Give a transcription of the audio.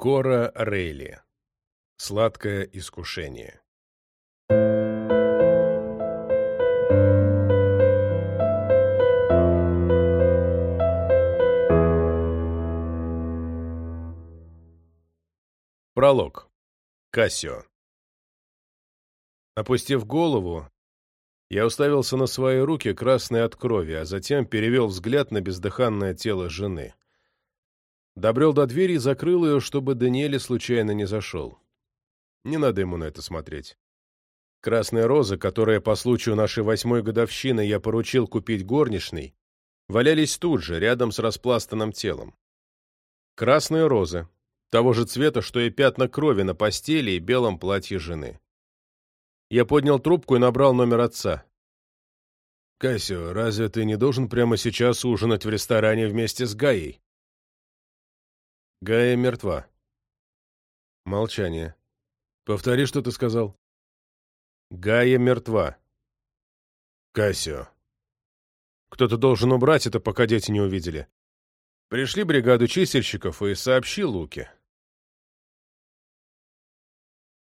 Кора Рейли. Сладкое искушение. Пролог. Кассио. Опустив голову, я уставился на свои руки, красные от крови, а затем перевел взгляд на бездыханное тело жены. Добрел до двери и закрыл ее, чтобы Даниэль случайно не зашел. Не надо ему на это смотреть. Красные розы, которые по случаю нашей восьмой годовщины я поручил купить горничной, валялись тут же, рядом с распластанным телом. Красные розы, того же цвета, что и пятна крови на постели и белом платье жены. Я поднял трубку и набрал номер отца. «Кассио, разве ты не должен прямо сейчас ужинать в ресторане вместе с Гаей?» Гая мертва. Молчание. «Повтори, что ты сказал». «Гая мертва». «Кассио». «Кто-то должен убрать это, пока дети не увидели». Пришли бригаду чистильщиков и сообщи Луке.